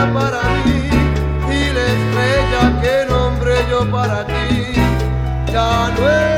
para mí y la estrella que nombré yo para ti. Ya no es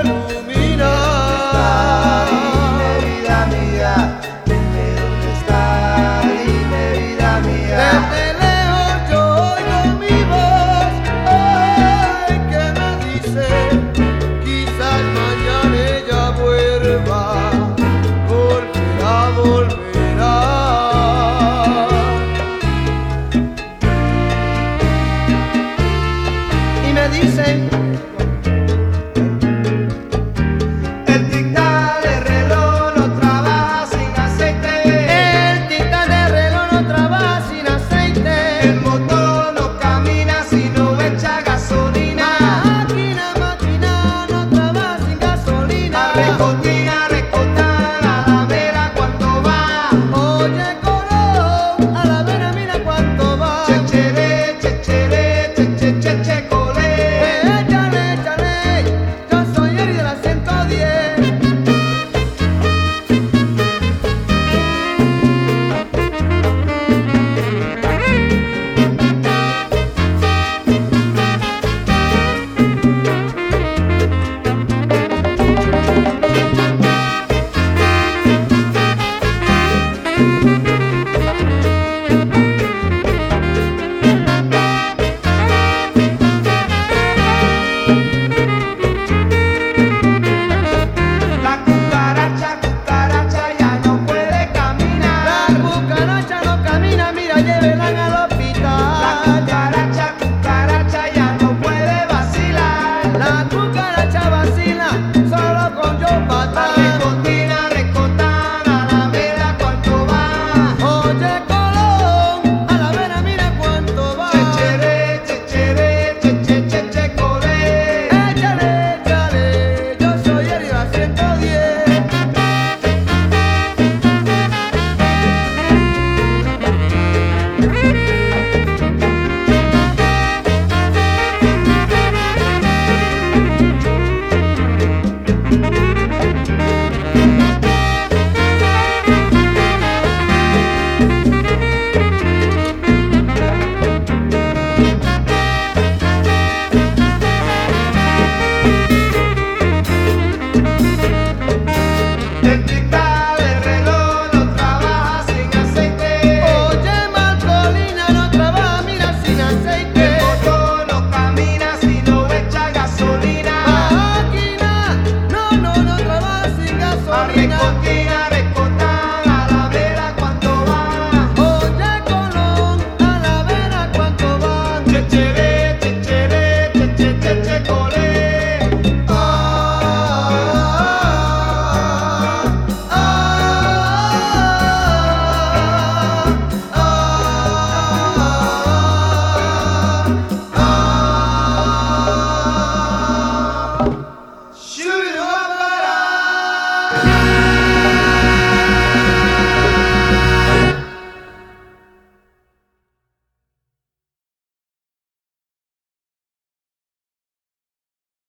lleve la gana.